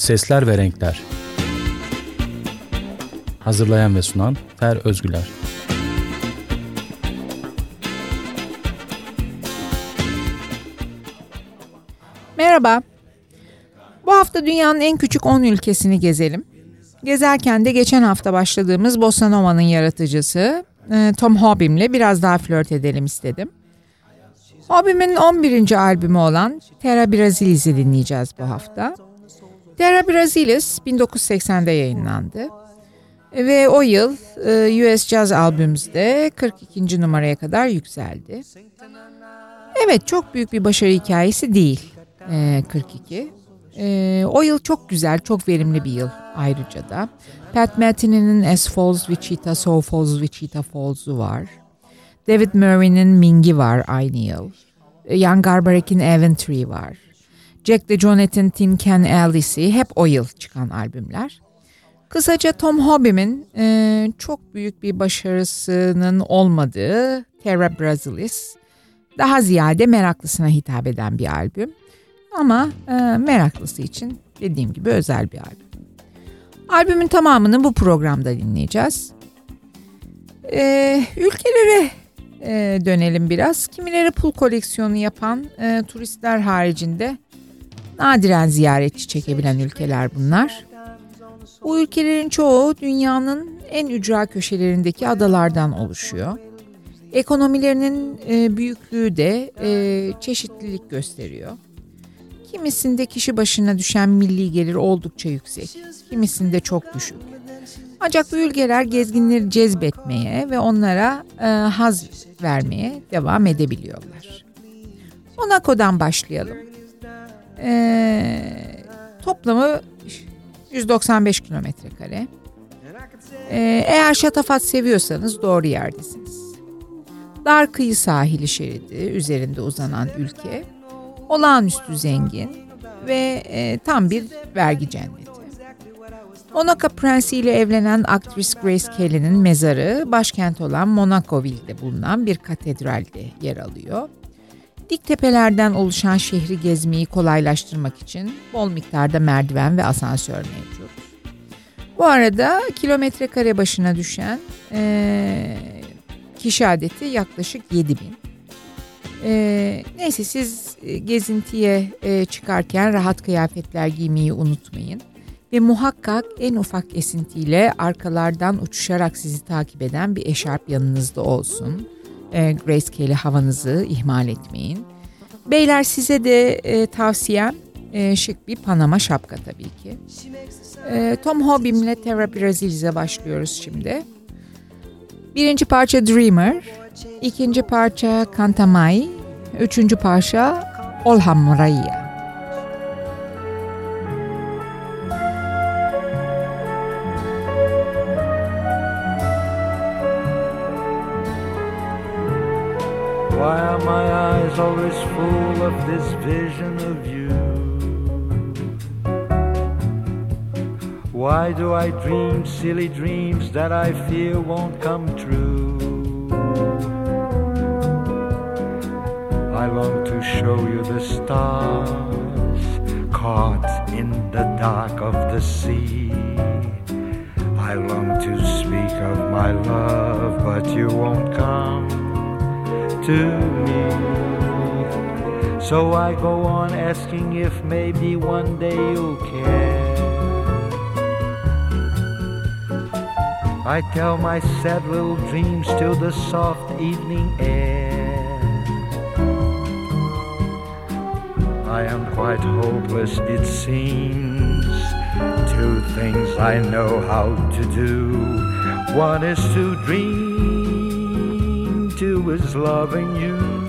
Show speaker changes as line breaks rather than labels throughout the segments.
Sesler ve Renkler Hazırlayan ve sunan Fer Özgüler
Merhaba. Bu hafta dünyanın en küçük 10 ülkesini gezelim. Gezerken de geçen hafta başladığımız Bossa Nova'nın yaratıcısı e, Tom Hobbim'le biraz daha flört edelim istedim. Hobbim'in 11. albümü olan Terra Brasilis'i dinleyeceğiz bu hafta. Terra Brasilis 1980'de yayınlandı. Ve o yıl e, US Jazz Albüms'de 42. numaraya kadar yükseldi. Evet çok büyük bir başarı hikayesi değil 42. E, o yıl çok güzel, çok verimli bir yıl ayrıca da. Pat Metheny'nin As Falls Wichita, So Falls Wichita Falls'u var. David Murray'nin Ming'i var aynı yıl. Jan Garbarek'in Aventry var. Jack DeJohnette'in Tin Can Alice'i hep o yıl çıkan albümler. Kısaca Tom Hobbim'in e, çok büyük bir başarısının olmadığı Terra Brasilis daha ziyade meraklısına hitap eden bir albüm. Ama e, meraklısı için dediğim gibi özel bir albüm. Albümün tamamını bu programda dinleyeceğiz. E, ülkelere e, dönelim biraz. Kimileri pul koleksiyonu yapan e, turistler haricinde nadiren ziyaretçi çekebilen ülkeler bunlar. Bu ülkelerin çoğu dünyanın en ücra köşelerindeki adalardan oluşuyor. Ekonomilerinin e, büyüklüğü de e, çeşitlilik gösteriyor. Kimisinde kişi başına düşen milli gelir oldukça yüksek, kimisinde çok düşük. Ancak bu ülkeler gezginleri cezbetmeye ve onlara e, haz vermeye devam edebiliyorlar. Monaco'dan başlayalım. E, toplamı 195 kilometre kare. E, eğer şatafat seviyorsanız doğru yerdesiniz. Dar kıyı sahili şeridi üzerinde uzanan ülke olağanüstü zengin ve e, tam bir vergi cenneti. Monaco Prensi ile evlenen aktris Grace Kelly'nin mezarı başkent olan Monacoville'de bulunan bir katedralde yer alıyor. Dik tepelerden oluşan şehri gezmeyi kolaylaştırmak için bol miktarda merdiven ve asansör mevcut. Bu arada kilometre kare başına düşen e, kişi adeti yaklaşık 7000. E, neyse siz gezintiye e, çıkarken rahat kıyafetler giymeyi unutmayın. Ve muhakkak en ufak esintiyle arkalardan uçuşarak sizi takip eden bir eşarp yanınızda olsun. E, Kelly havanızı ihmal etmeyin. Beyler size de e, tavsiyem e, şık bir Panama şapka tabii ki. E, Tom Hobbim'le Terra Brasilis'e başlıyoruz şimdi. Birinci parça Dreamer, ikinci parça Cantamai, üçüncü parça Olhamraia.
Why my eyes always full of this vision of you? Why do I dream silly dreams that I fear won't come true? I long to show you the stars caught in the dark of the sea. I long to speak of my love, but you won't come to me. So I go on asking if maybe one day you'll care. I tell my sad little dreams to the soft evening air. I am quite hopeless, it seems. Two things I know how to do. One is to dream, two is loving you.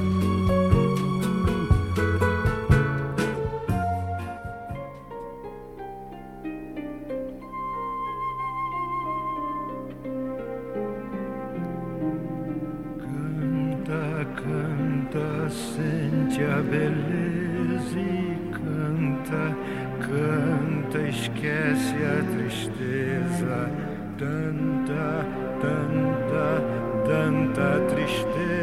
işte.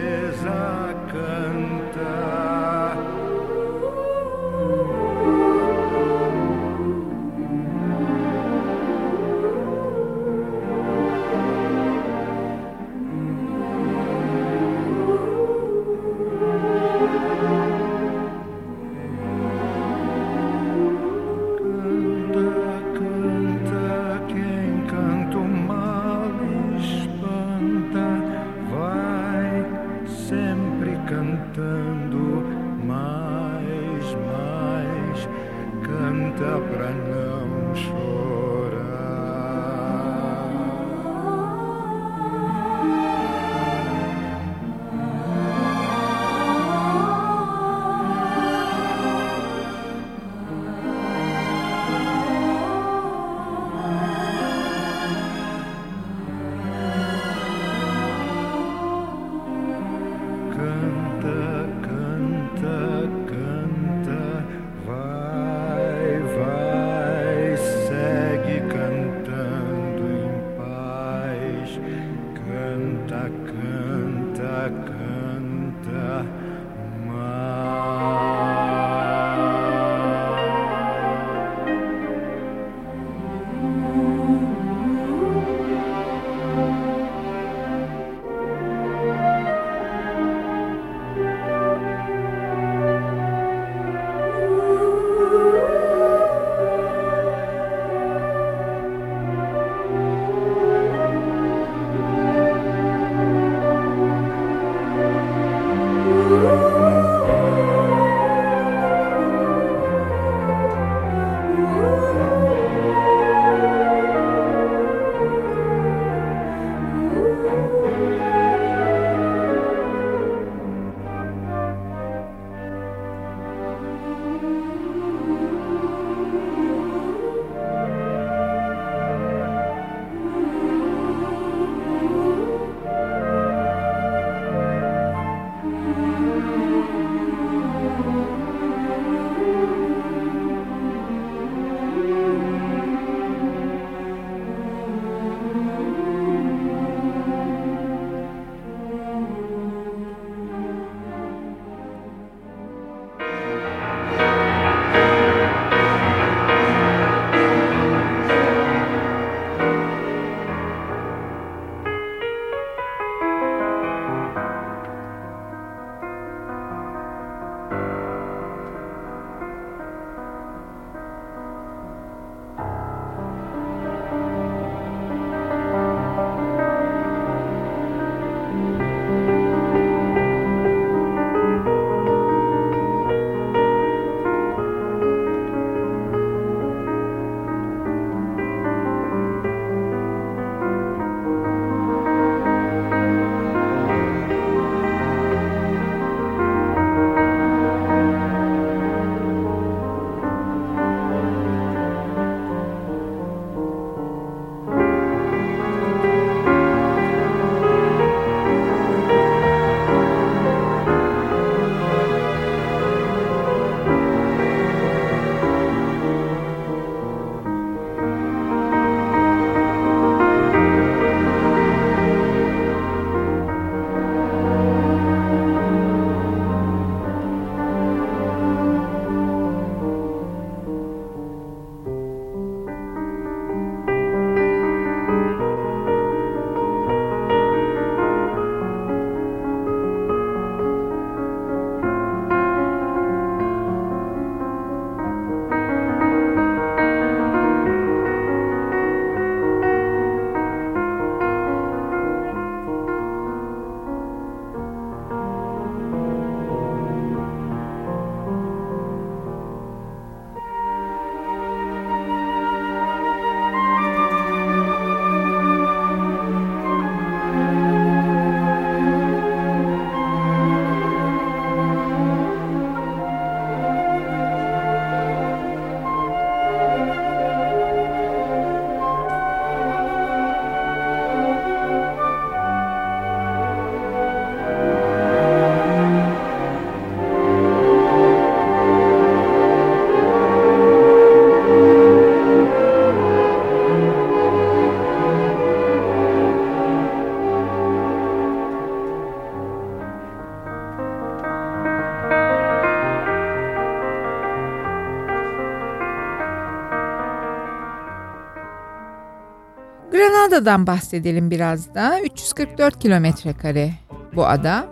Granada'dan bahsedelim biraz da. 344 kilometre kare bu ada.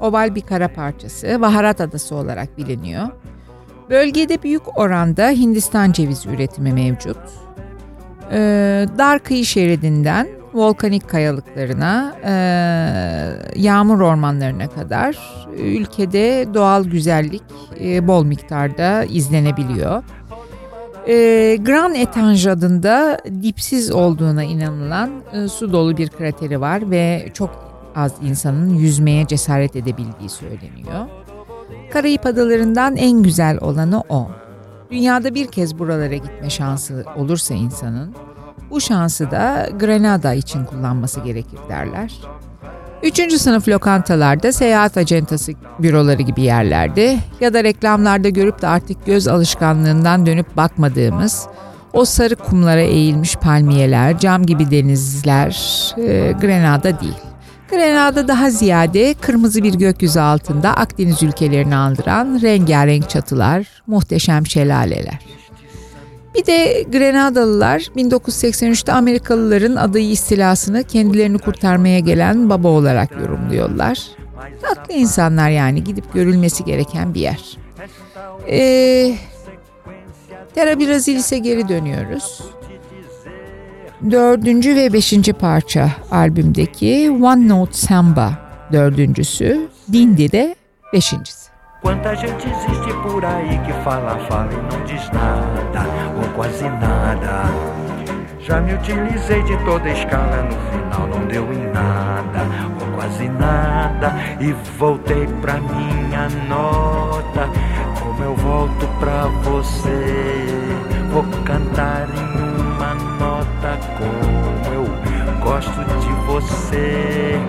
Oval bir kara parçası, baharat adası olarak biliniyor. Bölgede büyük oranda Hindistan cevizi üretimi mevcut. Ee, dar kıyı şeridinden volkanik kayalıklarına, e, yağmur ormanlarına kadar ülkede doğal güzellik e, bol miktarda izlenebiliyor. E, Grand Etange adında dipsiz olduğuna inanılan e, su dolu bir krateri var ve çok az insanın yüzmeye cesaret edebildiği söyleniyor. Karayip adalarından en güzel olanı o. Dünyada bir kez buralara gitme şansı olursa insanın, bu şansı da Grenada için kullanması gerekir derler. Üçüncü sınıf lokantalarda, seyahat acentası büroları gibi yerlerde ya da reklamlarda görüp de artık göz alışkanlığından dönüp bakmadığımız o sarı kumlara eğilmiş palmiyeler, cam gibi denizler e, Grenada değil. Grenada daha ziyade kırmızı bir gökyüzü altında Akdeniz ülkelerini andıran rengarenk çatılar, muhteşem şelaleler. Bir de Grenadalılar 1983'te Amerikalıların adayı istilasını kendilerini kurtarmaya gelen baba olarak yorumluyorlar. Tatlı insanlar yani gidip görülmesi gereken bir yer. Ee, Terra Brasilis'e geri dönüyoruz. Dördüncü ve beşinci parça albümdeki One Note Samba dördüncüsü, Dindi de beşincisi.
Quanta gente existe por aí que fala, fala e não diz nada, ou quase nada. Já me utilizei de toda escala, no final não deu em nada, ou quase nada, e voltei pra minha nota. Como eu volto pra você, vou cantar em uma nota como eu gosto de você.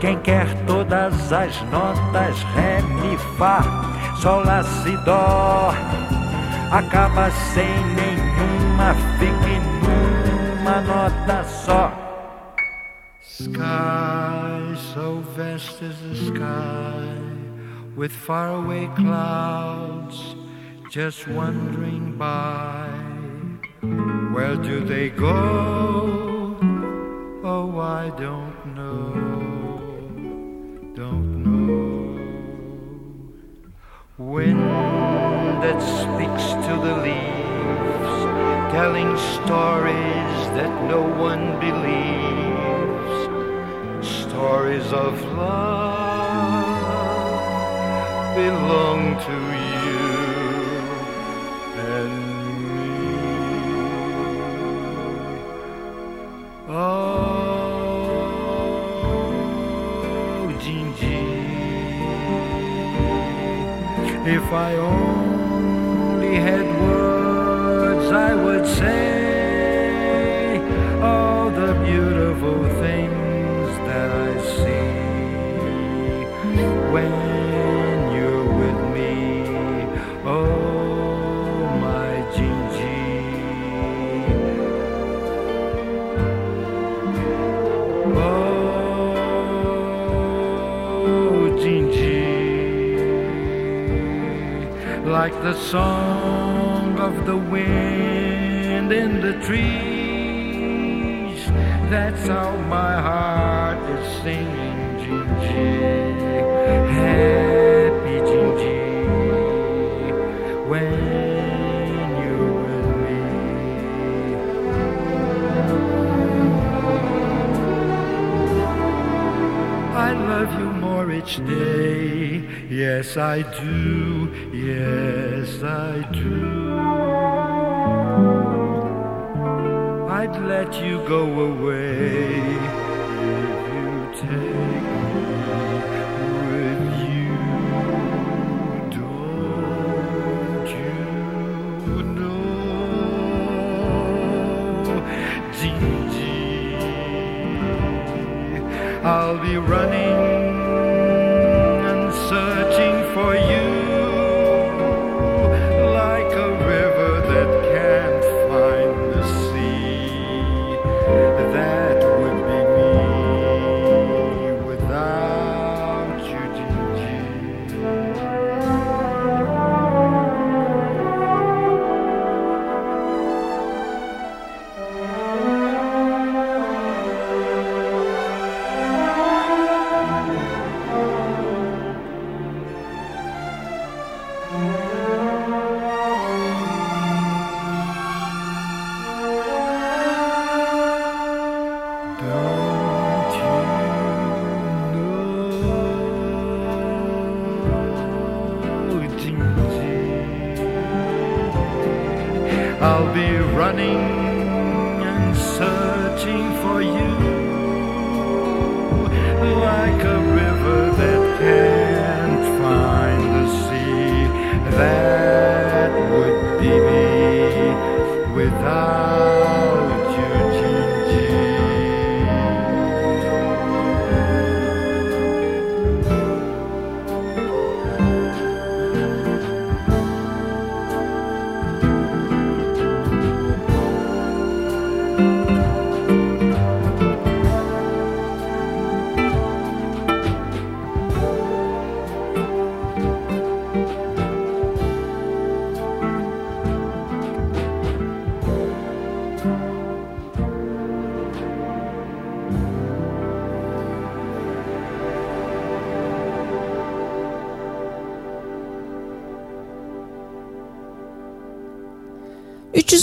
Quem quer todas as notas, ré, mi, fá, sol, lá, si, dó, acaba sem nenhuma, fique numa nota só. Sky so vast as the sky, with faraway clouds just wandering by. Where do they go? Oh, I don't know. Wind that speaks to the leaves, telling stories that no one believes. Stories of love belong to you and me. Oh, if I only had words, I would say all the beautiful things that I see. When like the song of the wind in the trees. That's how my heart is singing, Gingy. Happy Gingy, when you're with me. I love you more each day. Yes, I do. Yes, I do. I'd let you go away morning.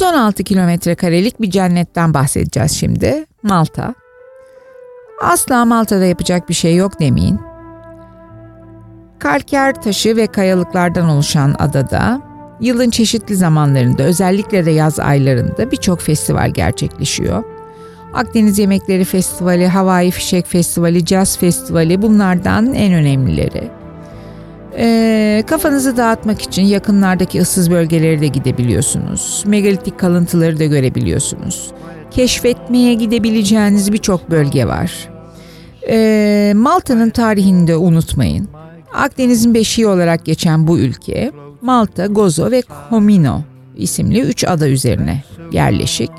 ...316 kilometre karelik bir cennetten bahsedeceğiz şimdi. Malta. Asla Malta'da yapacak bir şey yok demeyin. Kalker taşı ve kayalıklardan oluşan adada yılın çeşitli zamanlarında özellikle de yaz aylarında birçok festival gerçekleşiyor. Akdeniz Yemekleri Festivali, Havai Fişek Festivali, Jazz Festivali bunlardan en önemlileri. Ee, kafanızı dağıtmak için yakınlardaki ıssız bölgelere de gidebiliyorsunuz. Megalitik kalıntıları da görebiliyorsunuz. Keşfetmeye gidebileceğiniz birçok bölge var. Ee, Malta'nın tarihini de unutmayın. Akdeniz'in beşiği olarak geçen bu ülke Malta, Gozo ve Comino isimli üç ada üzerine yerleşik.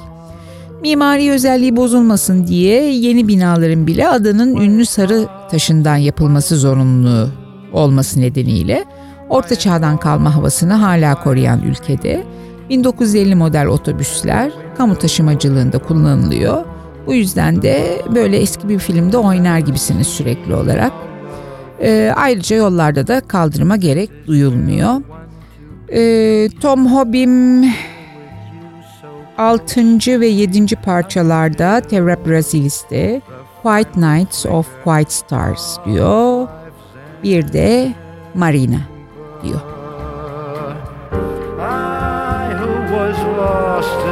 Mimari özelliği bozulmasın diye yeni binaların bile adanın ünlü sarı taşından yapılması zorunluluğu olması nedeniyle Orta Çağ'dan kalma havasını hala koruyan ülkede 1950 model otobüsler kamu taşımacılığında kullanılıyor. Bu yüzden de böyle eski bir filmde oynar gibisiniz sürekli olarak. Ee, ayrıca yollarda da kaldırıma gerek duyulmuyor. Ee, Tom Hobbim 6. ve 7. parçalarda Terra Brasilis'te White Nights of White Stars diyor. Bir de Marina diyor.
I who was lost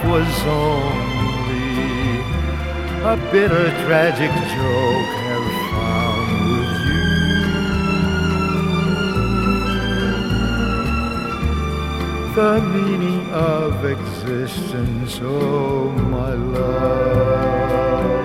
life was only a bitter, tragic joke, have found with you the meaning of existence, oh my love.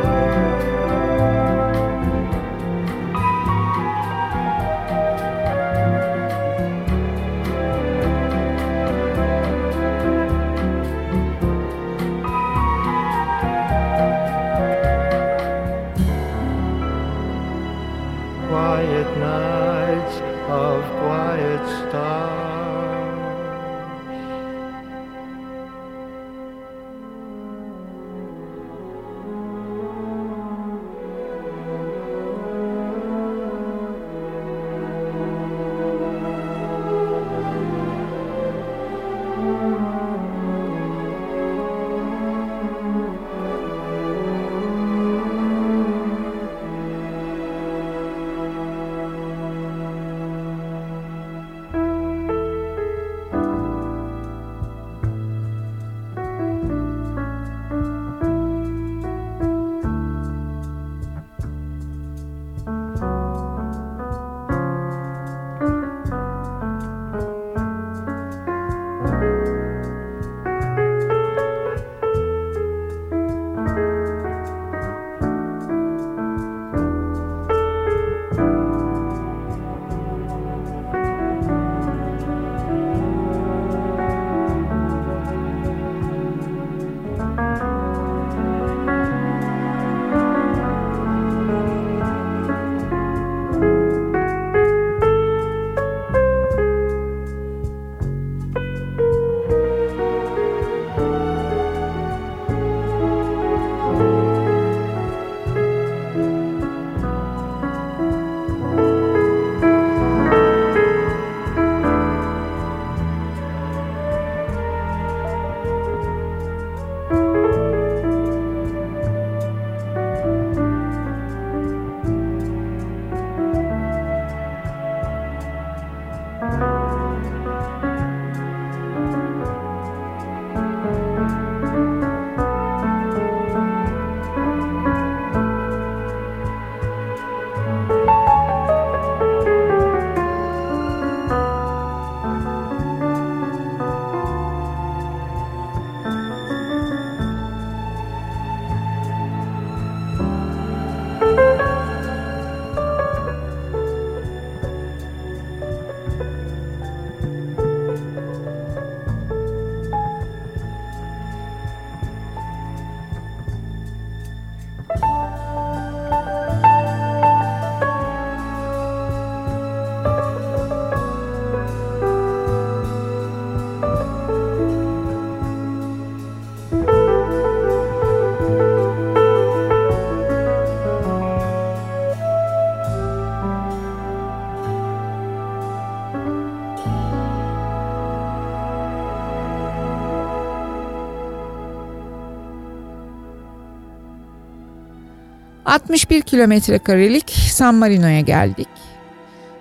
61 kilometre karelik San Marino'ya geldik.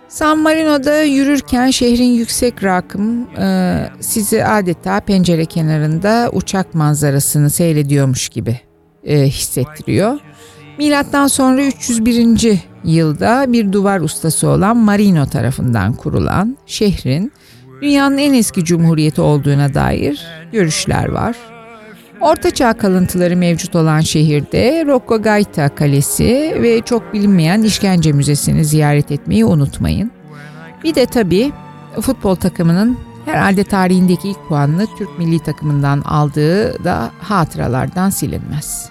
San Marino'da yürürken şehrin yüksek rakım e, sizi adeta pencere kenarında uçak manzarasını seyrediyormuş gibi e, hissettiriyor. Milattan sonra 301. yılda bir duvar ustası olan Marino tarafından kurulan şehrin dünyanın en eski cumhuriyeti olduğuna dair görüşler var. Ortaçağ kalıntıları mevcut olan şehirde Rocco Gaita Kalesi ve çok bilinmeyen işkence müzesini ziyaret etmeyi unutmayın. Bir de tabii futbol takımının herhalde tarihindeki ilk puanını Türk milli takımından aldığı da hatıralardan silinmez.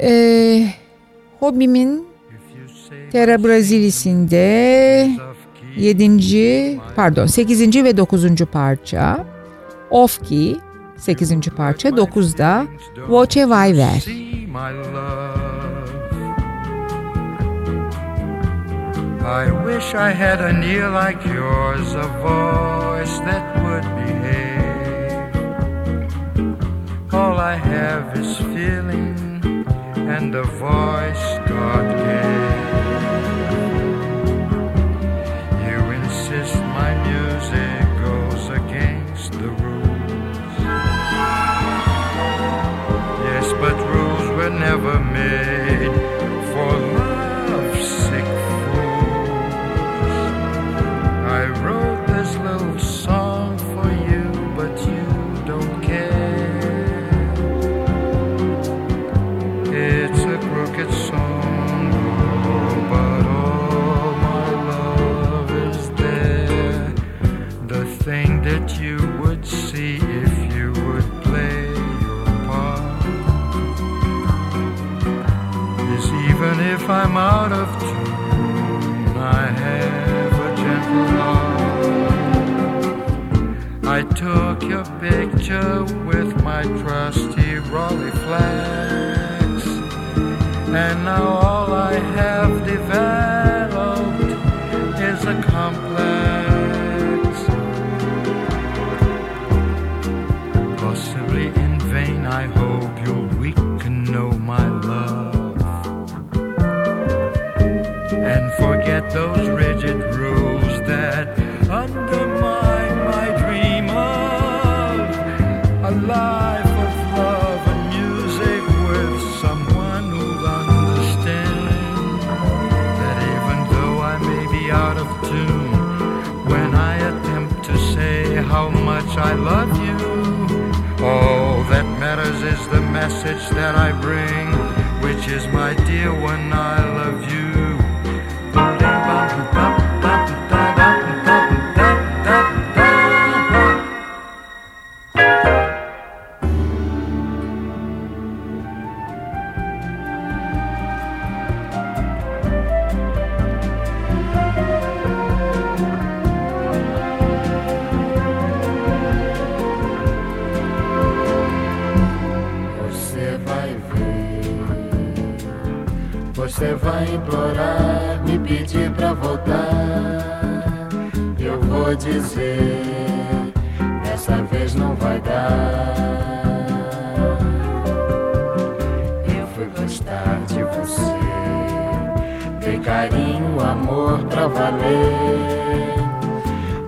Ee, hobimin Terra Brasilis'inde 7. pardon 8. ve 9. parça Off Key 8. parça 9'da Voce Vai Ver.
I wish I had an ear like yours, a voice that would behave. All I have is feeling and a voice God gave. You insist my music never met. With my message that I bring which is my dear one I
pra valer.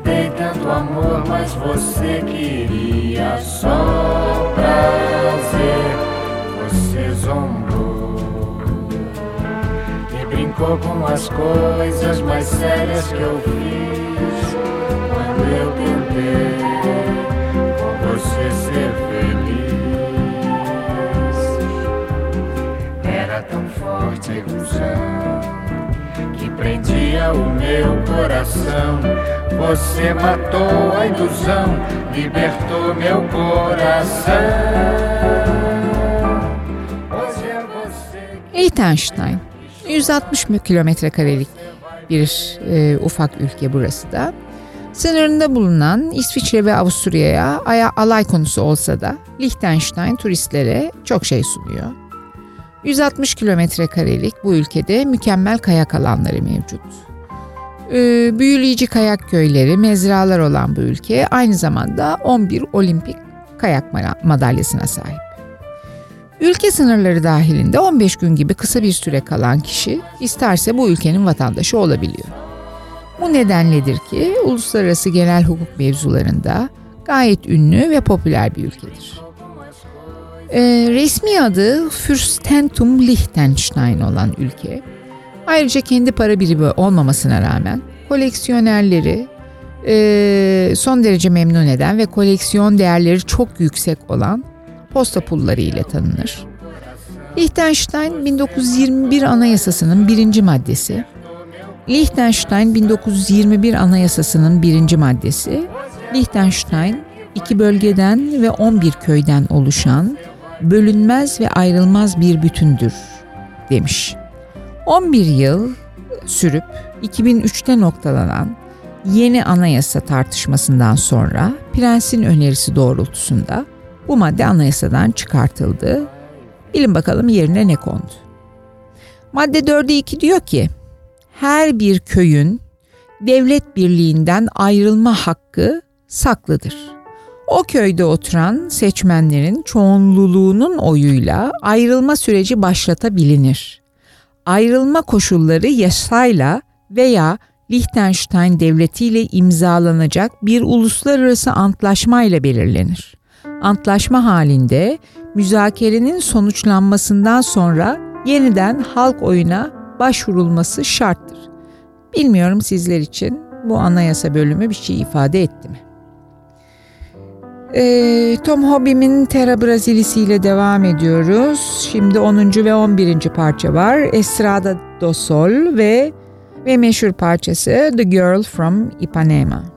Dei tanto amor, mas você queria só prazer. Você zombou e brincou com as coisas mais sérias que eu fiz. Quando eu tentei com você ser feliz, era tão forte a ilusão prendia o meu coração. Você matou a ilusão, libertou meu coração.
Liechtenstein 160 kilometre karelik bir e, ufak ülke burası da. Sınırında bulunan İsviçre ve Avusturya'ya aya- alay konusu olsa da Liechtenstein turistlere çok şey sunuyor. 160 kilometre karelik bu ülkede mükemmel kayak alanları mevcut. Ee, büyüleyici kayak köyleri, mezralar olan bu ülke aynı zamanda 11 olimpik kayak ma- madalyasına sahip. Ülke sınırları dahilinde 15 gün gibi kısa bir süre kalan kişi isterse bu ülkenin vatandaşı olabiliyor. Bu nedenledir ki uluslararası genel hukuk mevzularında gayet ünlü ve popüler bir ülkedir. Ee, resmi adı Fürstentum Liechtenstein olan ülke, ayrıca kendi para birimi olmamasına rağmen koleksiyonerleri e, son derece memnun eden ve koleksiyon değerleri çok yüksek olan posta pulları ile tanınır. Liechtenstein 1921 Anayasası'nın birinci maddesi, Liechtenstein 1921 Anayasası'nın birinci maddesi, Liechtenstein iki bölgeden ve 11 köyden oluşan bölünmez ve ayrılmaz bir bütündür demiş. 11 yıl sürüp 2003'te noktalanan yeni anayasa tartışmasından sonra prensin önerisi doğrultusunda bu madde anayasadan çıkartıldı. Bilin bakalım yerine ne kondu. Madde 4'e 2 diyor ki her bir köyün devlet birliğinden ayrılma hakkı saklıdır. O köyde oturan seçmenlerin çoğunluğunun oyuyla ayrılma süreci başlatabilinir. Ayrılma koşulları yasayla veya Liechtenstein Devleti ile imzalanacak bir uluslararası antlaşma ile belirlenir. Antlaşma halinde müzakerenin sonuçlanmasından sonra yeniden halk oyuna başvurulması şarttır. Bilmiyorum sizler için bu anayasa bölümü bir şey ifade etti mi? Ee, Tom Hobbim'in Terra Brasilisi ile devam ediyoruz. Şimdi 10. ve 11. parça var. Estrada do Sol ve ve meşhur parçası The Girl from Ipanema.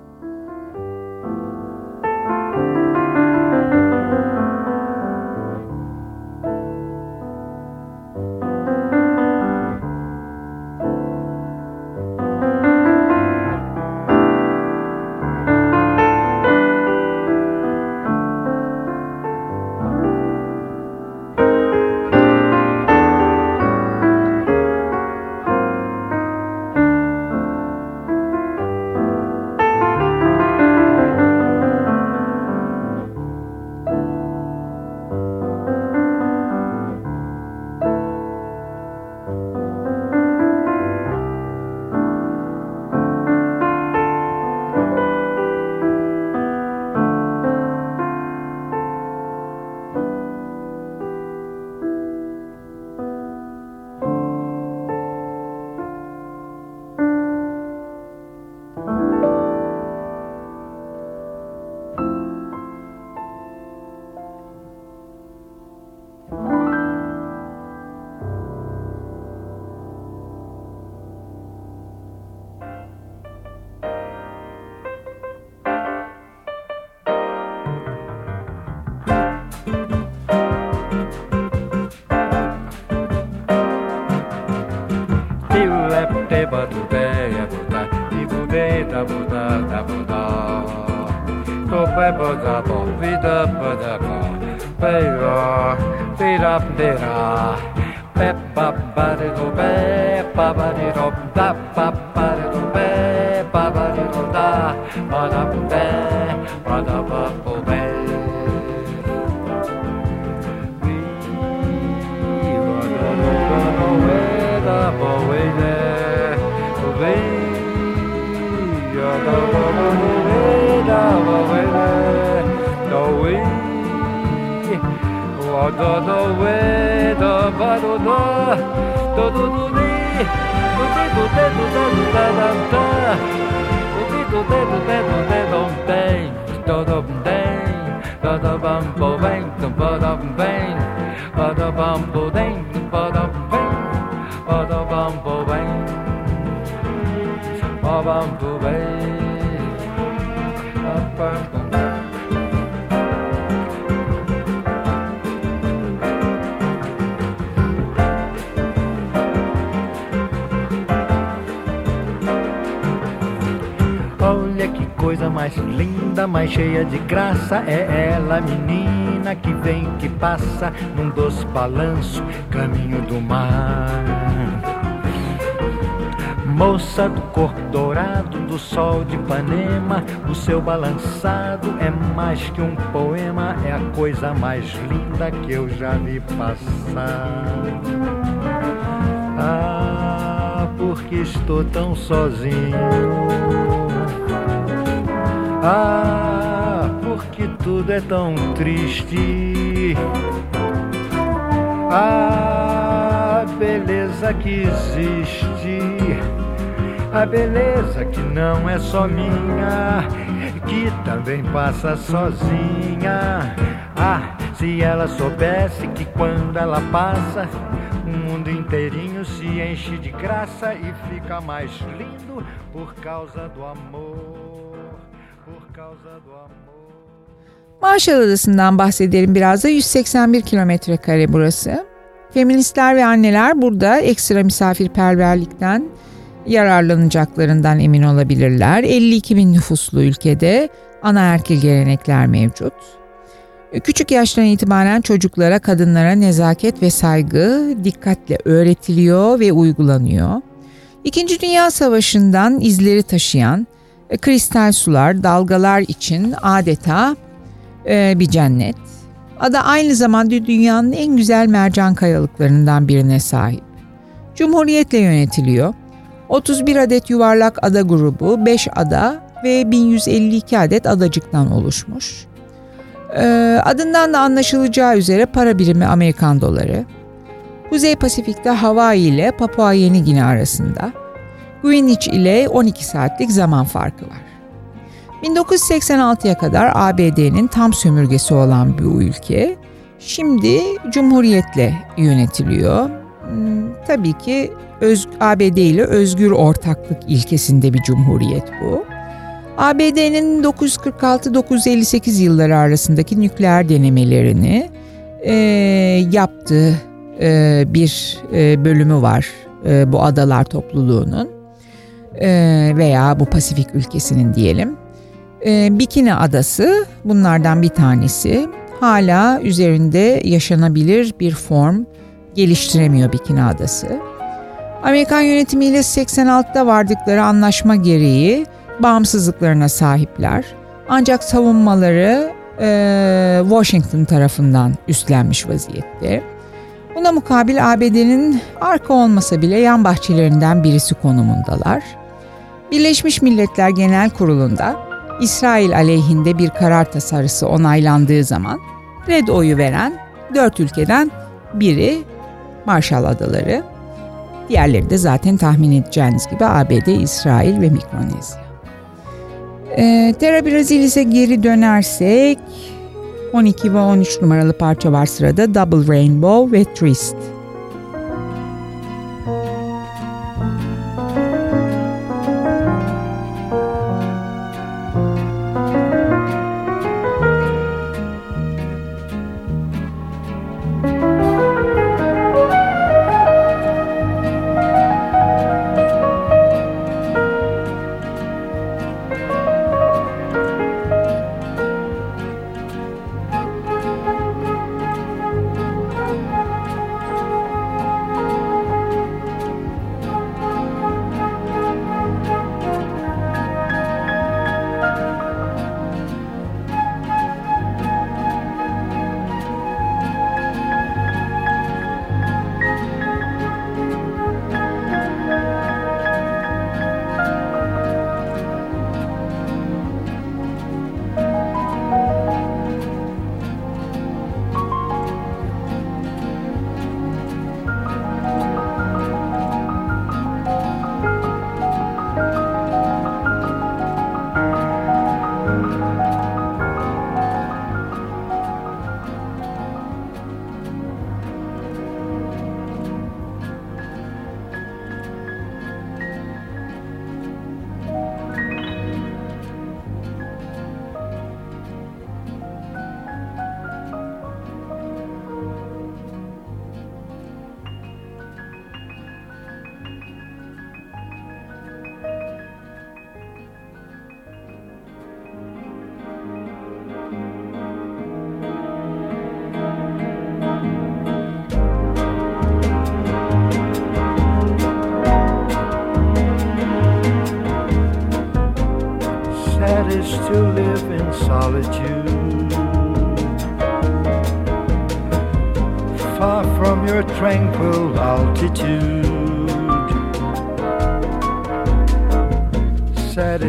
Ba bam
coisa mais linda, mais cheia de graça é ela, menina que vem, que passa num doce balanço, caminho do mar.
Moça do corpo dourado do sol de Ipanema, o seu balançado é mais que um poema, é a coisa mais linda que eu já vi passar. Ah, porque estou tão sozinho. Ah, porque tudo é tão triste. A beleza que existe, a beleza que não é só minha, que também passa sozinha. Ah, se ela soubesse que quando ela passa, o mundo inteirinho se enche de graça e fica mais lindo por causa do amor, por causa do amor.
Marshall Adası'ndan bahsedelim biraz da 181 kilometre kare burası. Feministler ve anneler burada ekstra misafirperverlikten yararlanacaklarından emin olabilirler. 52 bin nüfuslu ülkede ana erkil gelenekler mevcut. Küçük yaştan itibaren çocuklara, kadınlara nezaket ve saygı dikkatle öğretiliyor ve uygulanıyor. İkinci Dünya Savaşı'ndan izleri taşıyan e, kristal sular, dalgalar için adeta e, bir cennet. Ada aynı zamanda dünyanın en güzel mercan kayalıklarından birine sahip. Cumhuriyetle yönetiliyor. 31 adet yuvarlak ada grubu, 5 ada ve 1152 adet adacıktan oluşmuş. Ee, adından da anlaşılacağı üzere para birimi Amerikan doları. Kuzey Pasifik'te Hawaii ile Papua Yeni Gine arasında. Greenwich ile 12 saatlik zaman farkı var. 1986'ya kadar ABD'nin tam sömürgesi olan bir ülke. Şimdi cumhuriyetle yönetiliyor. Hmm, tabii ki öz, ABD ile özgür ortaklık ilkesinde bir cumhuriyet bu. ABD'nin 946-958 yılları arasındaki nükleer denemelerini e, yaptığı e, bir e, bölümü var e, bu adalar topluluğunun e, veya bu Pasifik ülkesinin diyelim. E, Bikini Adası bunlardan bir tanesi. Hala üzerinde yaşanabilir bir form geliştiremiyor Bikini Adası. Amerikan yönetimiyle 86'da vardıkları anlaşma gereği bağımsızlıklarına sahipler. Ancak savunmaları e, Washington tarafından üstlenmiş vaziyette. Buna mukabil ABD'nin arka olmasa bile yan bahçelerinden birisi konumundalar. Birleşmiş Milletler Genel Kurulu'nda İsrail aleyhinde bir karar tasarısı onaylandığı zaman red oyu veren dört ülkeden biri Marshall Adaları. Diğerleri de zaten tahmin edeceğiniz gibi ABD, İsrail ve Mikronezya. Ee, Terra Brasilis'e geri dönersek 12 ve 13 numaralı parça var sırada Double Rainbow ve Trist.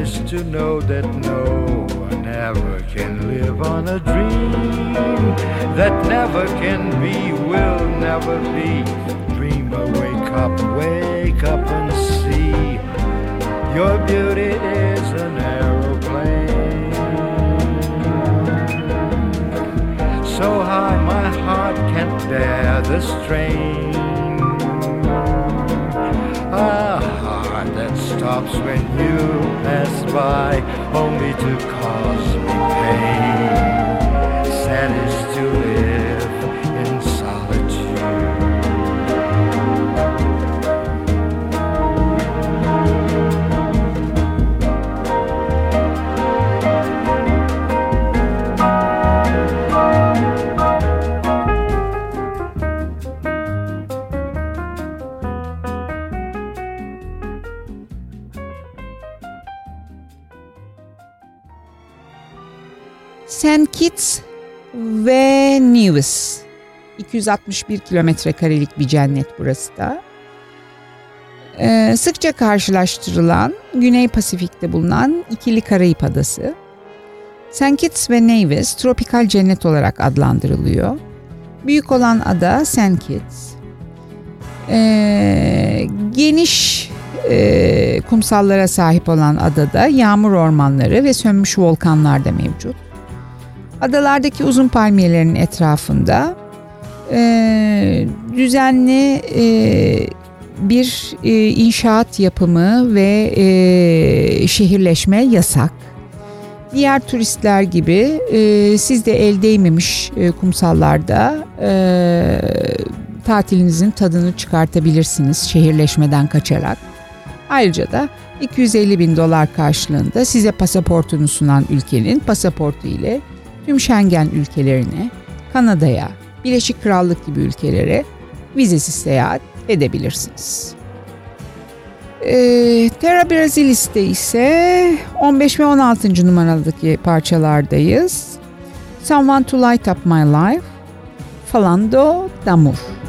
Is to know that no one ever can live on a dream that never can be, will never be. Dreamer, wake up, wake up and see your beauty is an aeroplane. So high my heart can't bear the strain. A heart that stops when you pass by, only to cause me pain. Sad is to
Kitts ve Nevis. 261 kilometre karelik bir cennet burası da. Ee, sıkça karşılaştırılan Güney Pasifik'te bulunan ikili Karayip Adası. St. Kitts ve Nevis tropikal cennet olarak adlandırılıyor. Büyük olan ada St. Kitts. Ee, geniş e, kumsallara sahip olan adada yağmur ormanları ve sönmüş volkanlar da mevcut. Adalardaki uzun palmiyelerin etrafında e, düzenli e, bir e, inşaat yapımı ve e, şehirleşme yasak. Diğer turistler gibi e, siz de el değmemiş e, kumsallarda e, tatilinizin tadını çıkartabilirsiniz şehirleşmeden kaçarak. Ayrıca da 250 bin dolar karşılığında size pasaportunu sunan ülkenin pasaportu ile tüm Schengen ülkelerine, Kanada'ya, Birleşik Krallık gibi ülkelere vizesiz seyahat edebilirsiniz. Ee, Terra Brasilis'te ise 15 ve 16. numaradaki parçalardayız. Someone to Light Up My Life, Falando d'Amor.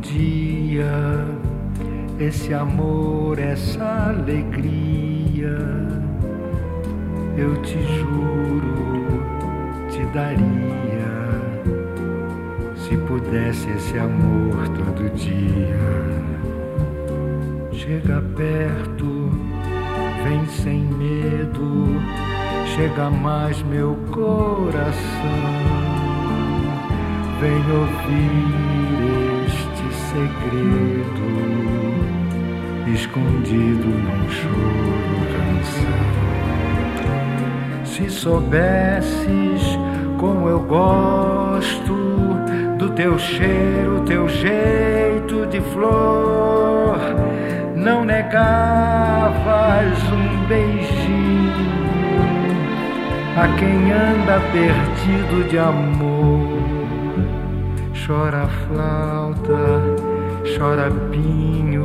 Dia esse amor, essa alegria, eu te juro daria se pudesse esse amor todo dia. Chega perto, vem sem medo, chega mais meu coração. Vem ouvir segredo escondido num choro canção. Se soubesses como eu gosto do teu cheiro, teu jeito de flor, não negavas um beijinho a quem anda perdido de amor. Chora flauta, chora pinho,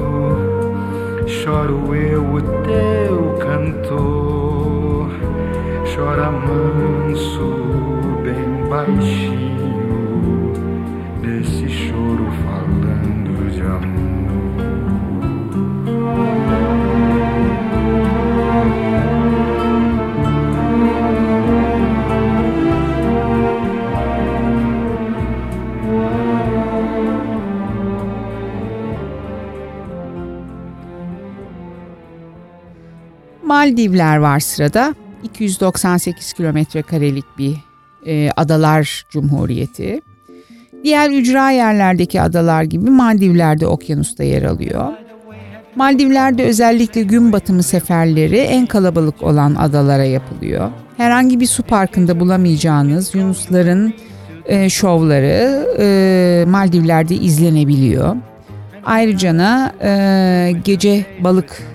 choro eu, o teu cantor. Chora manso, bem baixinho, nesse choro falando de
Maldivler var sırada. 298 kilometre karelik bir e, adalar cumhuriyeti. Diğer ücra yerlerdeki adalar gibi Maldivler'de okyanusta yer alıyor. Maldivler'de özellikle gün batımı seferleri en kalabalık olan adalara yapılıyor. Herhangi bir su parkında bulamayacağınız yunusların e, şovları e, Maldivler'de izlenebiliyor. Ayrıca e, gece balık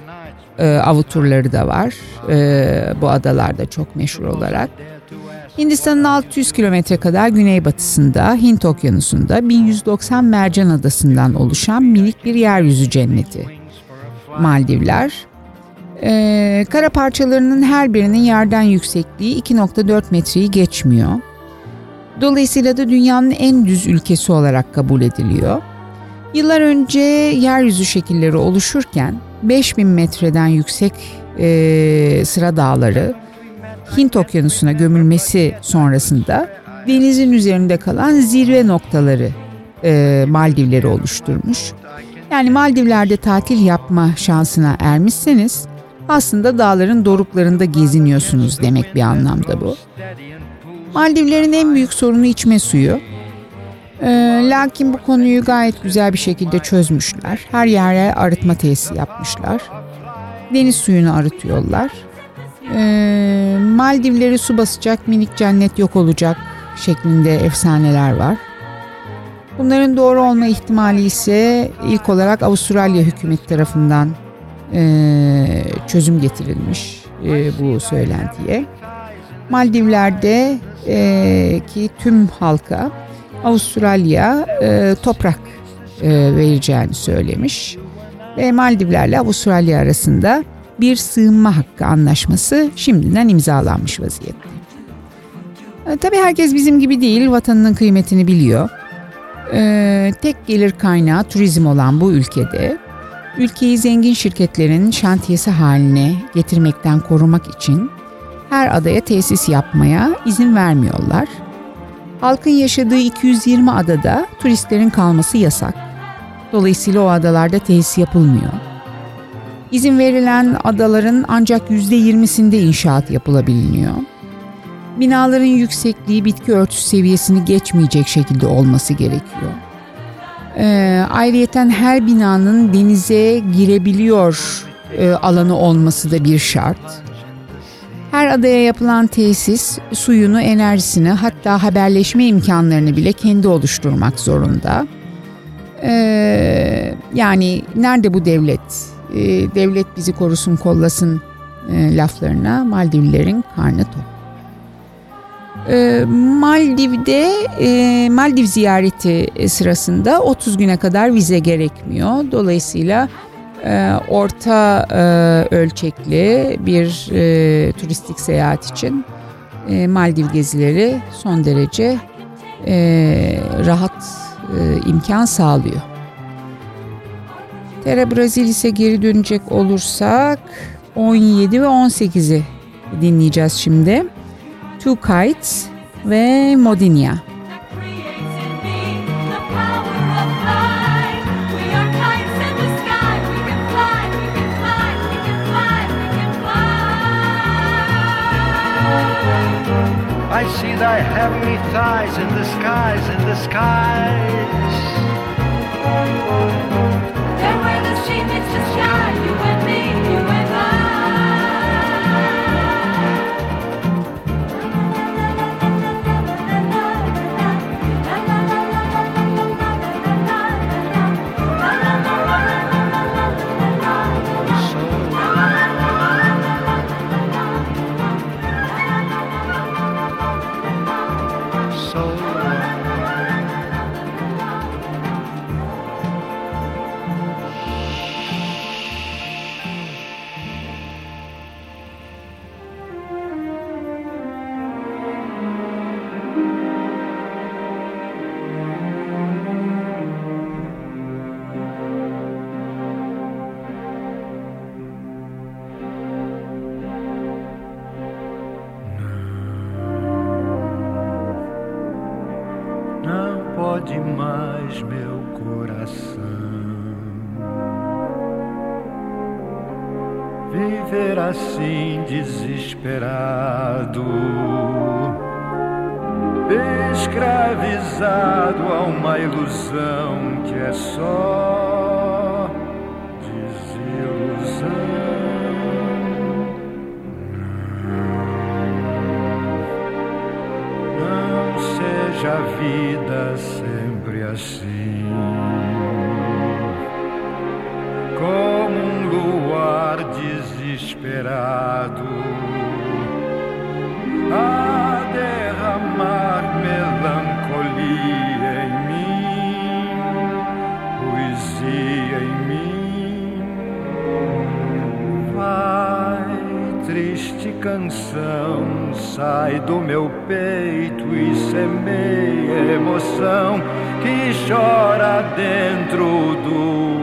e, av turları da var e, bu adalarda çok meşhur olarak. Hindistan'ın 600 kilometre kadar güneybatısında Hint okyanusunda 1190 mercan adasından oluşan minik bir yeryüzü cenneti. Maldivler. E, kara parçalarının her birinin yerden yüksekliği 2.4 metreyi geçmiyor. Dolayısıyla da dünyanın en düz ülkesi olarak kabul ediliyor. Yıllar önce yeryüzü şekilleri oluşurken 5000 metreden yüksek e, sıra dağları Hint okyanusuna gömülmesi sonrasında denizin üzerinde kalan zirve noktaları e, Maldivleri oluşturmuş. Yani Maldivler'de tatil yapma şansına ermişseniz aslında dağların doruklarında geziniyorsunuz demek bir anlamda bu. Maldivlerin en büyük sorunu içme suyu. Ee, lakin bu konuyu gayet güzel bir şekilde çözmüşler. Her yere arıtma tesisi yapmışlar. Deniz suyunu arıtıyorlar. Ee, Maldivleri su basacak, minik cennet yok olacak şeklinde efsaneler var. Bunların doğru olma ihtimali ise ilk olarak Avustralya hükümeti tarafından e, çözüm getirilmiş e, bu söylentiye. Maldivler'de e, ki tüm halka Avustralya e, toprak e, vereceğini söylemiş. Ve Maldivlerle Avustralya arasında bir sığınma hakkı anlaşması şimdiden imzalanmış vaziyette. E, tabii herkes bizim gibi değil, vatanının kıymetini biliyor. E, tek gelir kaynağı turizm olan bu ülkede ülkeyi zengin şirketlerin şantiyesi haline getirmekten korumak için her adaya tesis yapmaya izin vermiyorlar. Halkın yaşadığı 220 adada turistlerin kalması yasak. Dolayısıyla o adalarda tesis yapılmıyor. İzin verilen adaların ancak %20'sinde inşaat yapılabiliyor. Binaların yüksekliği bitki örtüsü seviyesini geçmeyecek şekilde olması gerekiyor. Ee, ayrıyeten her binanın denize girebiliyor e, alanı olması da bir şart. Her adaya yapılan tesis suyunu, enerjisini hatta haberleşme imkanlarını bile kendi oluşturmak zorunda. Ee, yani nerede bu devlet? Ee, devlet bizi korusun kollasın e, laflarına Maldivlilerin karnı tok. Ee, Maldiv'de e, Maldiv ziyareti sırasında 30 güne kadar vize gerekmiyor. Dolayısıyla e, orta e, ölçekli bir e, turistik seyahat için e, Maldiv gezileri son derece rahat imkan sağlıyor. Terra Brasilis'e geri dönecek olursak 17 ve 18'i dinleyeceğiz şimdi. Two Kites ve Modinia.
I see thy heavenly thighs in the skies, in the skies.
And where the sea meets the sky, you and me, you and
Não desesperado, escravizado a uma ilusão que é só desilusão. Não seja a vida sempre assim. Como um luar desesperado canção, sai do meu peito e semeia emoção que chora dentro do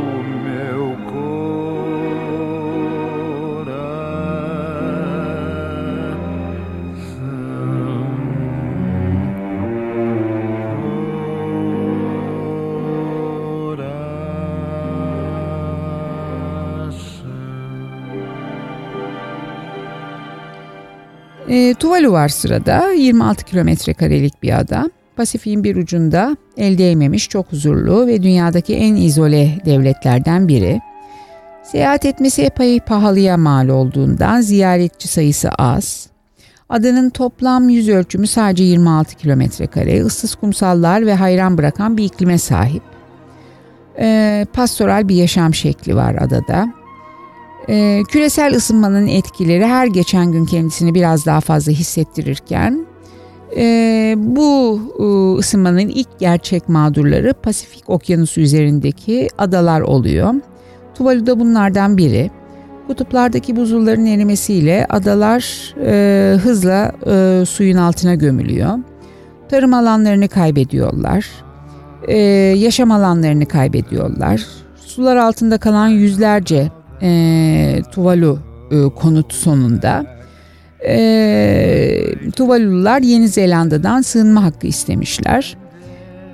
Tuvalu var sırada 26 kilometre karelik bir ada. Pasifik'in bir ucunda el değmemiş çok huzurlu ve dünyadaki en izole devletlerden biri. Seyahat etmesi epey pahalıya mal olduğundan ziyaretçi sayısı az. Adanın toplam yüz ölçümü sadece 26 kilometre kare, ıssız kumsallar ve hayran bırakan bir iklime sahip. Ee, pastoral bir yaşam şekli var adada. Ee, küresel ısınmanın etkileri her geçen gün kendisini biraz daha fazla hissettirirken e, bu e, ısınmanın ilk gerçek mağdurları Pasifik Okyanusu üzerindeki adalar oluyor. Tuvalu da bunlardan biri. Kutuplardaki buzulların erimesiyle adalar e, hızla e, suyun altına gömülüyor. Tarım alanlarını kaybediyorlar. E, yaşam alanlarını kaybediyorlar. Sular altında kalan yüzlerce e, Tuvalu e, konut sonunda e, Tuvalular Yeni Zelanda'dan sığınma hakkı istemişler.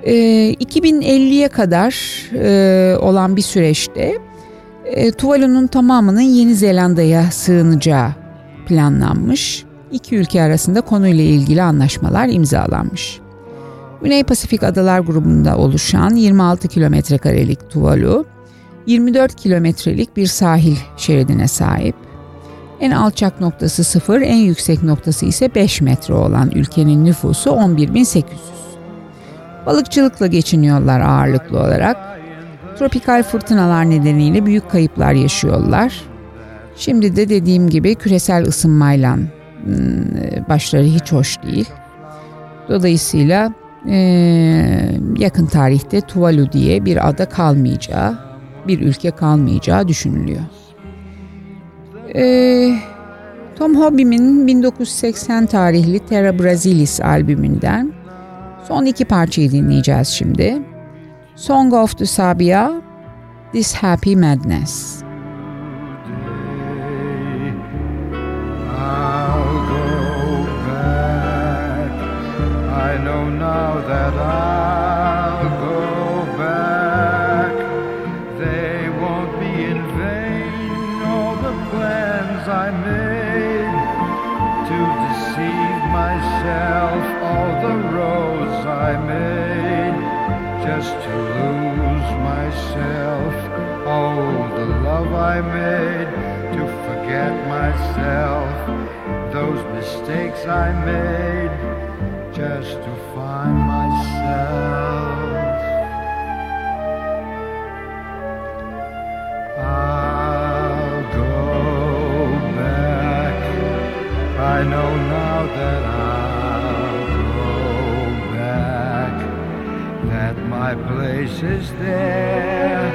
E, 2050'ye kadar e, olan bir süreçte e, Tuvalu'nun tamamının Yeni Zelanda'ya sığınacağı planlanmış. İki ülke arasında konuyla ilgili anlaşmalar imzalanmış. Güney Pasifik Adalar grubunda oluşan 26 kilometre karelik Tuvalu, 24 kilometrelik bir sahil şeridine sahip. En alçak noktası 0, en yüksek noktası ise 5 metre olan ülkenin nüfusu 11.800. Balıkçılıkla geçiniyorlar ağırlıklı olarak. Tropikal fırtınalar nedeniyle büyük kayıplar yaşıyorlar. Şimdi de dediğim gibi küresel ısınmayla başları hiç hoş değil. Dolayısıyla yakın tarihte Tuvalu diye bir ada kalmayacağı, bir ülke kalmayacağı düşünülüyor. Tom Hobbim'in 1980 tarihli Terra Brasilis albümünden son iki parçayı dinleyeceğiz şimdi. Song of the Sabia, This Happy Madness.
I'll go myself, all the roads I made just to lose myself. Oh, the love I made to forget myself, those mistakes I made just to find myself. I'll go back. I know my place is there,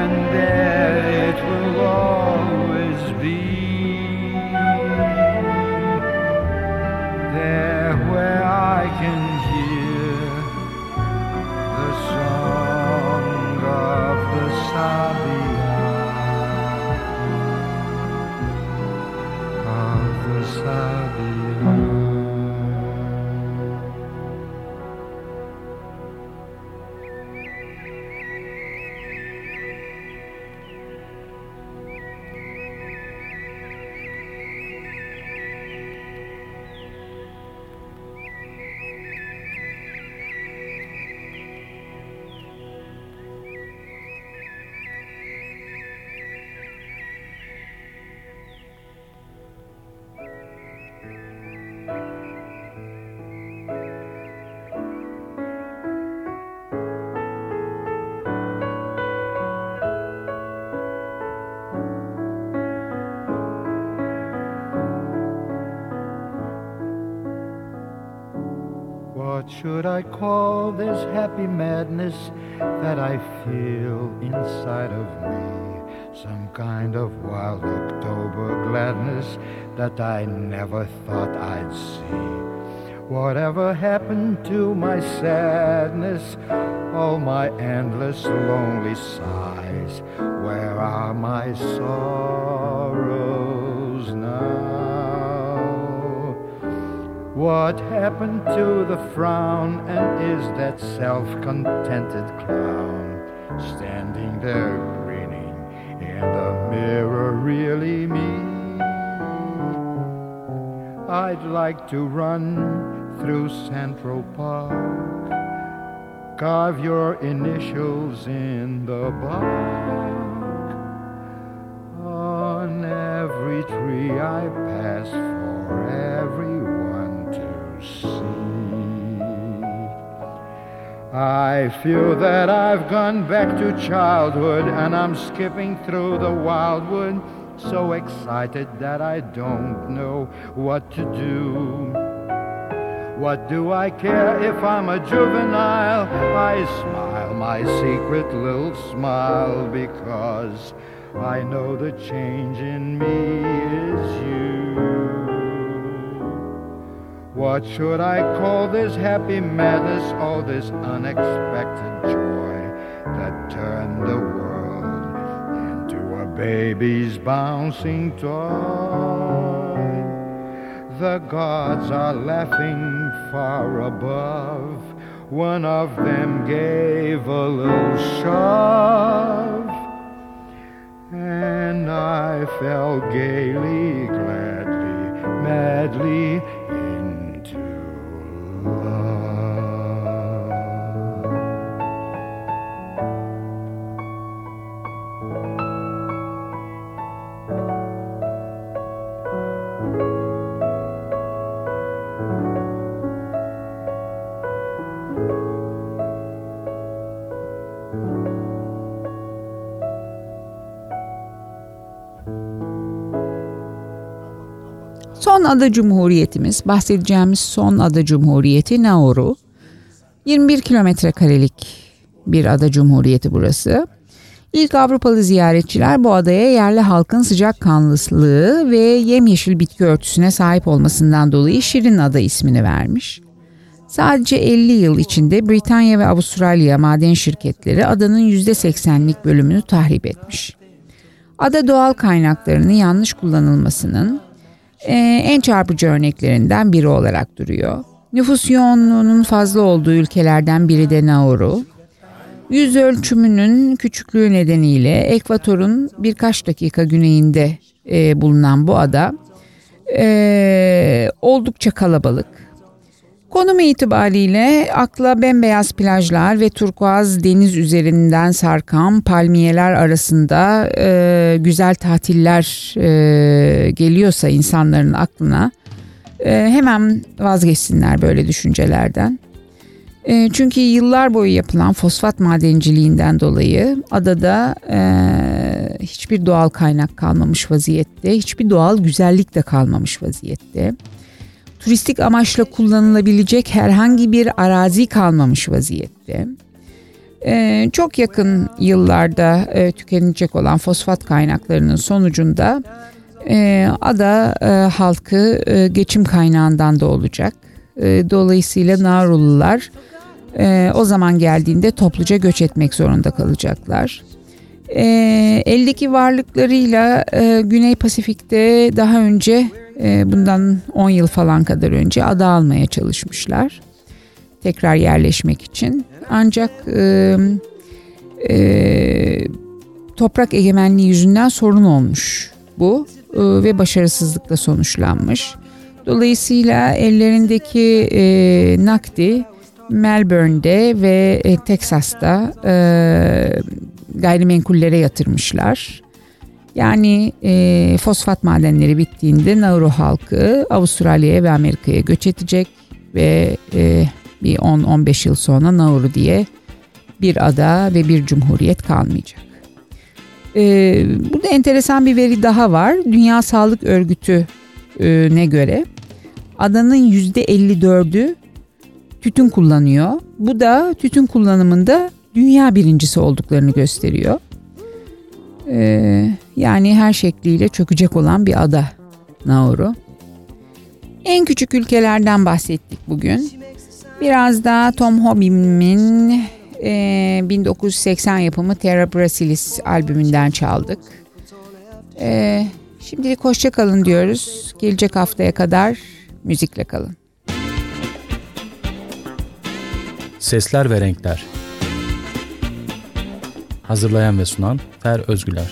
and there it will always be. Should I call this happy madness that I feel inside of me? Some kind of wild October gladness that I never thought I'd see. Whatever happened to my sadness, all my endless lonely sighs? Where are my sorrows What happened to the frown? And is that self contented clown standing there grinning in the mirror really me? I'd like to run through Central Park, carve your initials in the bark on every tree I I feel that I've gone back to childhood and I'm skipping through the wildwood, so excited that I don't know what to do. What do I care if I'm a juvenile? I smile my secret little smile because I know the change in me is you. What should I call this happy madness? Oh, this unexpected joy that turned the world into a baby's bouncing toy. The gods are laughing far above. One of them gave a little shove, and I fell gaily, gladly, madly
Son ada cumhuriyetimiz, bahsedeceğimiz son ada cumhuriyeti Nauru. 21 kilometre karelik bir ada cumhuriyeti burası. İlk Avrupalı ziyaretçiler bu adaya yerli halkın sıcakkanlılığı ve yemyeşil bitki örtüsüne sahip olmasından dolayı Şirin Ada ismini vermiş. Sadece 50 yıl içinde Britanya ve Avustralya maden şirketleri adanın %80'lik bölümünü tahrip etmiş. Ada doğal kaynaklarının yanlış kullanılmasının e, en çarpıcı örneklerinden biri olarak duruyor. Nüfus yoğunluğunun fazla olduğu ülkelerden biri de Nauru. Yüz ölçümünün küçüklüğü nedeniyle ekvatorun birkaç dakika güneyinde e, bulunan bu ada e, oldukça kalabalık. Konum itibariyle akla bembeyaz plajlar ve turkuaz deniz üzerinden sarkan palmiyeler arasında e, güzel tatiller e, geliyorsa insanların aklına e, hemen vazgeçsinler böyle düşüncelerden. E, çünkü yıllar boyu yapılan fosfat madenciliğinden dolayı adada e, hiçbir doğal kaynak kalmamış vaziyette, hiçbir doğal güzellik de kalmamış vaziyette. Turistik amaçla kullanılabilecek herhangi bir arazi kalmamış vaziyette. E, çok yakın yıllarda e, tükenecek olan fosfat kaynaklarının sonucunda e, ada e, halkı e, geçim kaynağından da olacak. E, dolayısıyla Narulular e, o zaman geldiğinde topluca göç etmek zorunda kalacaklar. E, eldeki varlıklarıyla e, Güney Pasifik'te daha önce bundan 10 yıl falan kadar önce ada almaya çalışmışlar. Tekrar yerleşmek için. Ancak e, e, toprak egemenliği yüzünden sorun olmuş bu e, ve başarısızlıkla sonuçlanmış. Dolayısıyla ellerindeki e, nakdi Melbourne'de ve e, Texas'ta e, gayrimenkullere yatırmışlar. Yani e, fosfat madenleri bittiğinde Nauru halkı Avustralya'ya ve Amerika'ya göç edecek ve e, bir 10-15 yıl sonra Nauru diye bir ada ve bir cumhuriyet kalmayacak. E, burada enteresan bir veri daha var. Dünya Sağlık Örgütü'ne göre adanın %54'ü tütün kullanıyor. Bu da tütün kullanımında dünya birincisi olduklarını gösteriyor. Ee, yani her şekliyle çökecek olan bir ada Nauru. En küçük ülkelerden bahsettik bugün. Biraz da Tom Hobbim'in e, 1980 yapımı Terra Brasilis albümünden çaldık. E, şimdilik hoşça kalın diyoruz. Gelecek haftaya kadar müzikle kalın.
Sesler ve Renkler Hazırlayan ve sunan Fer Özgüler